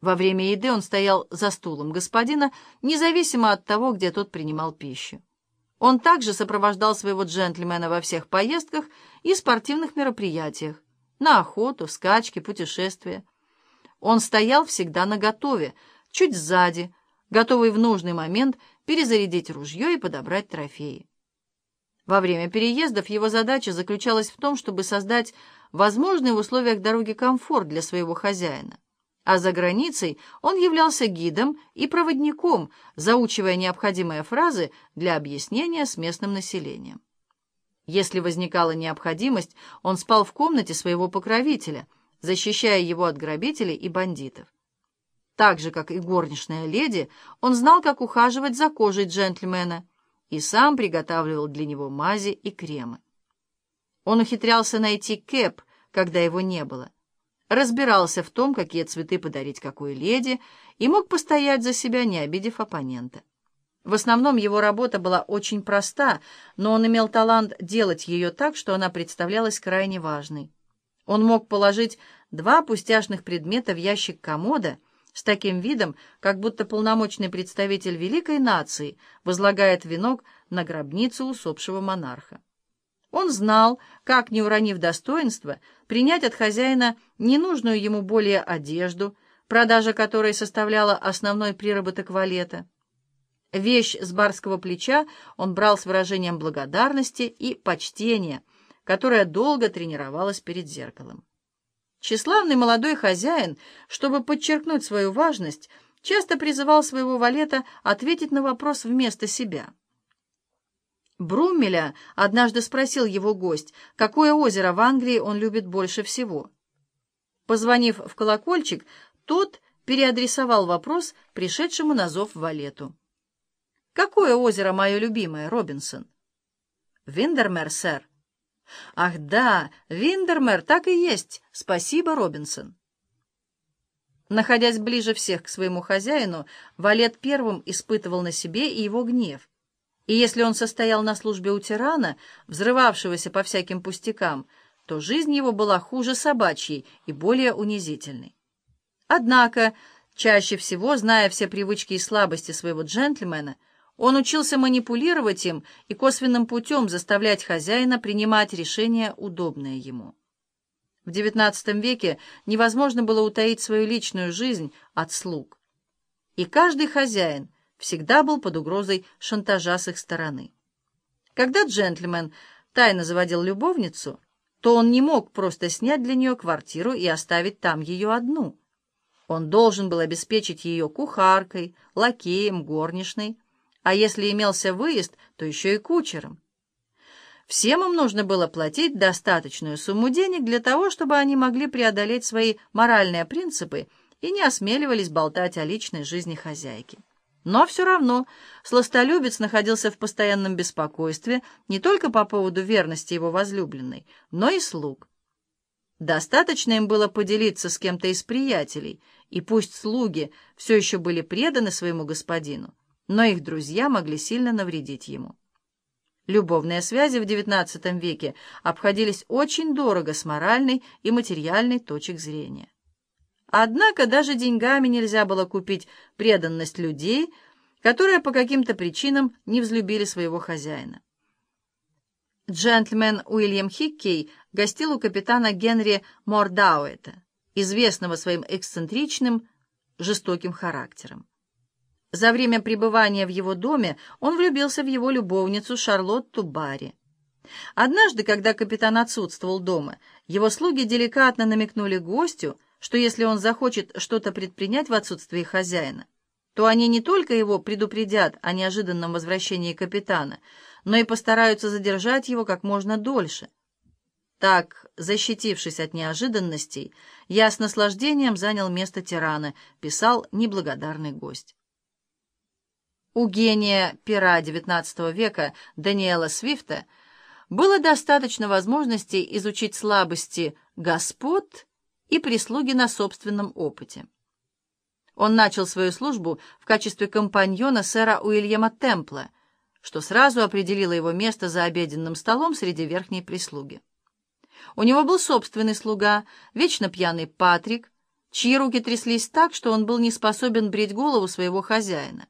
Во время еды он стоял за стулом господина, независимо от того, где тот принимал пищу. Он также сопровождал своего джентльмена во всех поездках и спортивных мероприятиях, на охоту, скачки, путешествия. Он стоял всегда наготове, чуть сзади, готовый в нужный момент перезарядить ружье и подобрать трофеи. Во время переездов его задача заключалась в том, чтобы создать возможный в условиях дороги комфорт для своего хозяина. А за границей он являлся гидом и проводником, заучивая необходимые фразы для объяснения с местным населением. Если возникала необходимость, он спал в комнате своего покровителя, защищая его от грабителей и бандитов. Так же, как и горничная леди, он знал, как ухаживать за кожей джентльмена и сам приготавливал для него мази и кремы. Он ухитрялся найти кэп, когда его не было, разбирался в том, какие цветы подарить какой леди, и мог постоять за себя, не обидев оппонента. В основном его работа была очень проста, но он имел талант делать ее так, что она представлялась крайне важной. Он мог положить два пустяшных предмета в ящик комода — с таким видом, как будто полномочный представитель великой нации возлагает венок на гробницу усопшего монарха. Он знал, как, не уронив достоинства, принять от хозяина ненужную ему более одежду, продажа которой составляла основной приработок валета. Вещь с барского плеча он брал с выражением благодарности и почтения, которое долго тренировалось перед зеркалом. Тщеславный молодой хозяин, чтобы подчеркнуть свою важность, часто призывал своего валета ответить на вопрос вместо себя. Бруммеля однажды спросил его гость, какое озеро в Англии он любит больше всего. Позвонив в колокольчик, тот переадресовал вопрос пришедшему на зов валету. «Какое озеро мое любимое, Робинсон?» «Виндермер, сэр». Ах да, Виндермер, так и есть. Спасибо, Робинсон. Находясь ближе всех к своему хозяину, Валет первым испытывал на себе его гнев. И если он состоял на службе у тирана, взрывавшегося по всяким пустякам, то жизнь его была хуже собачьей и более унизительной. Однако, чаще всего, зная все привычки и слабости своего джентльмена, он учился манипулировать им и косвенным путем заставлять хозяина принимать решения, удобные ему. В XIX веке невозможно было утаить свою личную жизнь от слуг. И каждый хозяин всегда был под угрозой шантажа с их стороны. Когда джентльмен тайно заводил любовницу, то он не мог просто снять для нее квартиру и оставить там ее одну. Он должен был обеспечить ее кухаркой, лакеем, горничной, а если имелся выезд, то еще и кучером. Всем им нужно было платить достаточную сумму денег для того, чтобы они могли преодолеть свои моральные принципы и не осмеливались болтать о личной жизни хозяйки. Но все равно сластолюбец находился в постоянном беспокойстве не только по поводу верности его возлюбленной, но и слуг. Достаточно им было поделиться с кем-то из приятелей, и пусть слуги все еще были преданы своему господину, но их друзья могли сильно навредить ему. Любовные связи в XIX веке обходились очень дорого с моральной и материальной точек зрения. Однако даже деньгами нельзя было купить преданность людей, которые по каким-то причинам не взлюбили своего хозяина. Джентльмен Уильям Хиккей гостил у капитана Генри Мордауэта, известного своим эксцентричным, жестоким характером. За время пребывания в его доме он влюбился в его любовницу Шарлотту Барри. Однажды, когда капитан отсутствовал дома, его слуги деликатно намекнули гостю, что если он захочет что-то предпринять в отсутствии хозяина, то они не только его предупредят о неожиданном возвращении капитана, но и постараются задержать его как можно дольше. Так, защитившись от неожиданностей, я с наслаждением занял место тирана, писал неблагодарный гость. У гения пера XIX века Даниэла Свифта было достаточно возможностей изучить слабости господ и прислуги на собственном опыте. Он начал свою службу в качестве компаньона сэра Уильяма Темпла, что сразу определило его место за обеденным столом среди верхней прислуги. У него был собственный слуга, вечно пьяный Патрик, чьи руки тряслись так, что он был не способен брить голову своего хозяина.